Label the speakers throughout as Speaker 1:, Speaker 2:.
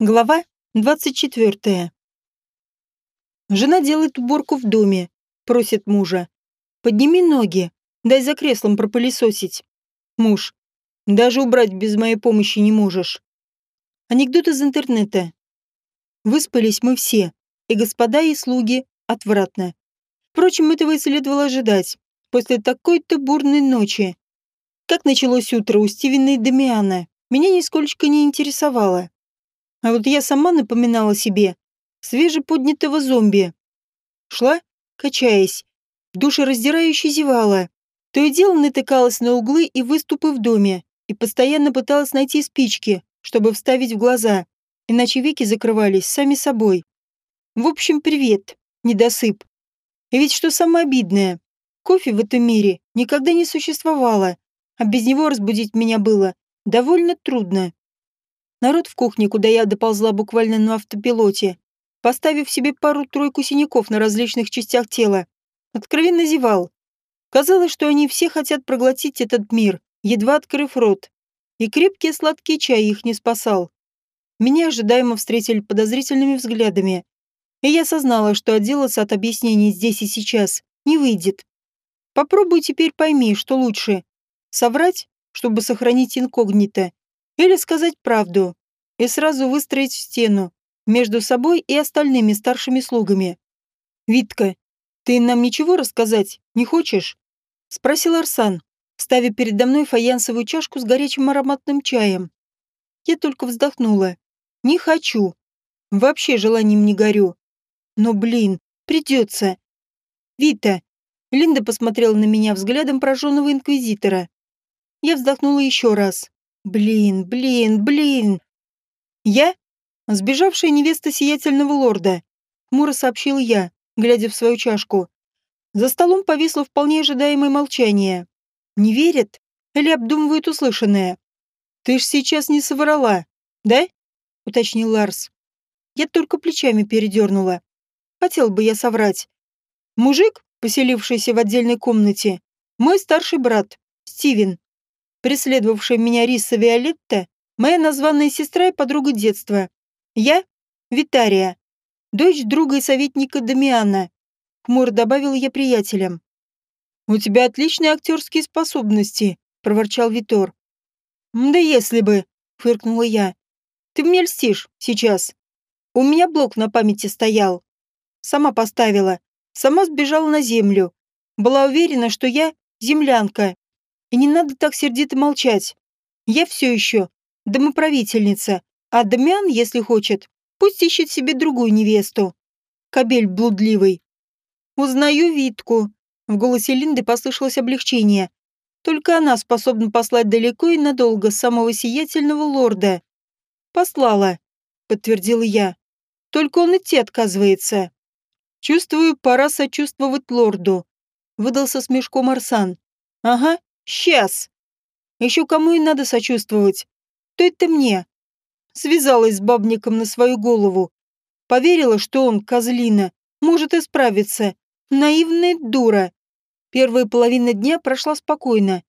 Speaker 1: Глава 24. Жена делает уборку в доме, просит мужа. «Подними ноги, дай за креслом пропылесосить». Муж. «Даже убрать без моей помощи не можешь». Анекдот из интернета. Выспались мы все, и господа, и слуги, отвратно. Впрочем, этого и следовало ожидать, после такой-то бурной ночи. Как началось утро у Стивена и Дамиана, меня нисколько не интересовало. А вот я сама напоминала себе свежеподнятого зомби. Шла, качаясь, душераздирающе зевала. То и дело натыкалась на углы и выступы в доме и постоянно пыталась найти спички, чтобы вставить в глаза, иначе веки закрывались сами собой. В общем, привет, недосып. И ведь что самое обидное, кофе в этом мире никогда не существовало, а без него разбудить меня было довольно трудно. Народ в кухне, куда я доползла буквально на автопилоте, поставив себе пару-тройку синяков на различных частях тела, откровенно зевал. Казалось, что они все хотят проглотить этот мир, едва открыв рот. И крепкий сладкий чай их не спасал. Меня ожидаемо встретили подозрительными взглядами. И я осознала, что отделаться от объяснений здесь и сейчас не выйдет. Попробуй теперь пойми, что лучше. Соврать, чтобы сохранить инкогнито, или сказать правду и сразу выстроить стену между собой и остальными старшими слугами. «Витка, ты нам ничего рассказать не хочешь?» — спросил Арсан, ставя передо мной фаянсовую чашку с горячим ароматным чаем. Я только вздохнула. «Не хочу. Вообще желанием не горю. Но, блин, придется. Вита!» Линда посмотрела на меня взглядом прожженного инквизитора. Я вздохнула еще раз. Блин, блин, блин. Я? Сбежавшая невеста сиятельного лорда. Хмуро сообщил я, глядя в свою чашку. За столом повисло вполне ожидаемое молчание. Не верят? Или обдумывают услышанное? Ты ж сейчас не соврала, да? Уточнил Ларс. Я только плечами передернула. Хотел бы я соврать. Мужик, поселившийся в отдельной комнате, мой старший брат, Стивен преследовавшая меня Риса Виолетта, моя названная сестра и подруга детства. Я — Витария, дочь друга и советника Дамиана. Хмуро добавила я приятелям. «У тебя отличные актерские способности», — проворчал Витор. «Да если бы», — фыркнула я. «Ты мне льстишь сейчас. У меня блок на памяти стоял. Сама поставила, сама сбежала на землю. Была уверена, что я землянка. И не надо так сердито молчать. Я все еще домоправительница, а Дамиан, если хочет, пусть ищет себе другую невесту. Кобель блудливый. Узнаю Витку. В голосе Линды послышалось облегчение. Только она способна послать далеко и надолго самого сиятельного лорда. Послала, подтвердила я. Только он идти отказывается. Чувствую, пора сочувствовать лорду. Выдался смешком Арсан. Ага, Сейчас. Еще кому и надо сочувствовать. То это мне. Связалась с бабником на свою голову. Поверила, что он, козлина, может исправиться. Наивная дура. Первая половина дня прошла спокойно.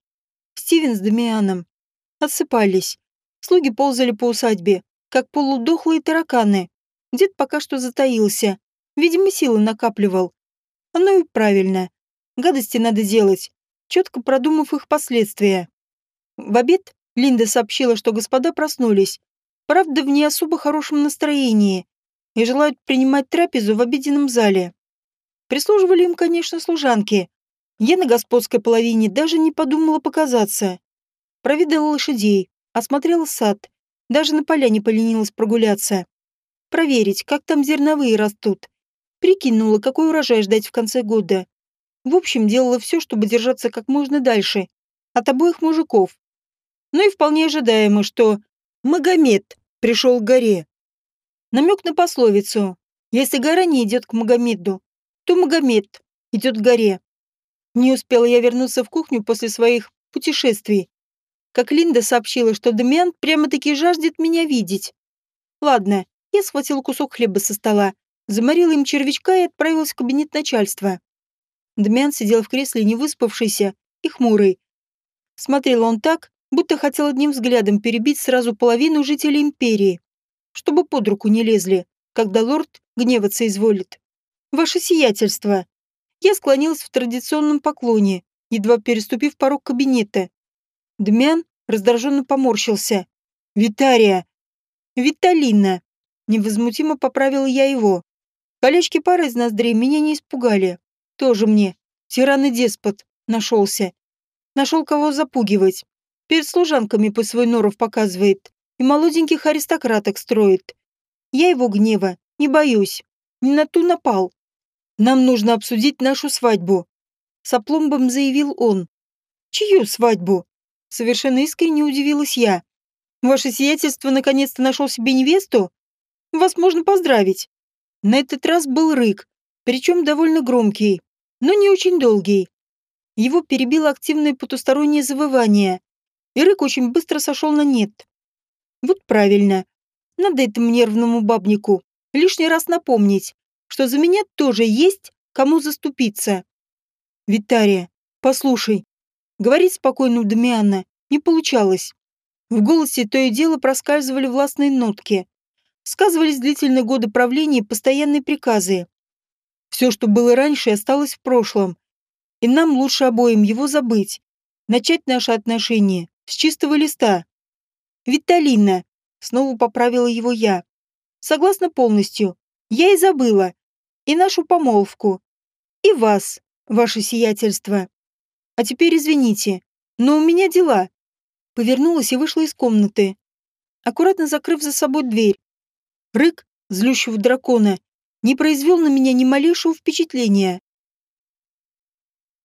Speaker 1: Стивен с Дамианом. Отсыпались. Слуги ползали по усадьбе, как полудохлые тараканы. Дед пока что затаился. Видимо, силы накапливал. Оно и правильно. Гадости надо делать, четко продумав их последствия. В обед Линда сообщила, что господа проснулись, правда, в не особо хорошем настроении, и желают принимать трапезу в обеденном зале. Прислуживали им, конечно, служанки. Я на господской половине даже не подумала показаться. Провидала лошадей, осмотрела сад, даже на поля не поленилась прогуляться. Проверить, как там зерновые растут. Прикинула, какой урожай ждать в конце года. В общем, делала все, чтобы держаться как можно дальше от обоих мужиков. Ну и вполне ожидаемо, что Магомед пришел к горе. Намек на пословицу «Если гора не идет к Магомеду, то Магомед идет к горе». Не успела я вернуться в кухню после своих путешествий, как Линда сообщила, что Дамиан прямо-таки жаждет меня видеть. Ладно, я схватила кусок хлеба со стола, заморила им червячка и отправилась в кабинет начальства. Дмян сидел в кресле не выспавшийся и хмурый. Смотрел он так, будто хотел одним взглядом перебить сразу половину жителей империи. чтобы под руку не лезли, когда лорд гневаться изволит. Ваше сиятельство. Я склонилась в традиционном поклоне, едва переступив порог кабинета. Дмян раздраженно поморщился. «Витария!» «Виталина!» Невозмутимо поправила я его. Колечки пары из ноздрей меня не испугали. Тоже мне. Тиран и деспот нашелся. Нашел кого запугивать. Перед служанками по свой норов показывает. И молоденьких аристократок строит. Я его гнева не боюсь. Не на ту напал. Нам нужно обсудить нашу свадьбу. С опломбом заявил он. Чью свадьбу? Совершенно искренне удивилась я. Ваше сиятельство наконец-то нашел себе невесту? Вас можно поздравить. На этот раз был рык, причем довольно громкий, но не очень долгий. Его перебило активное потустороннее завывание, и рык очень быстро сошел на нет. Вот правильно. Надо этому нервному бабнику лишний раз напомнить, что за меня тоже есть кому заступиться. Витария, послушай. Говорить спокойно у Дамиана не получалось. В голосе то и дело проскальзывали властные нотки сказывались длительные годы правления и постоянные приказы. Все, что было раньше, осталось в прошлом. И нам лучше обоим его забыть. Начать наши отношения с чистого листа. «Виталина», — снова поправила его я. «Согласна полностью. Я и забыла. И нашу помолвку. И вас, ваше сиятельство. А теперь извините, но у меня дела». Повернулась и вышла из комнаты, аккуратно закрыв за собой дверь. Рык злющего дракона не произвел на меня ни малейшего впечатления.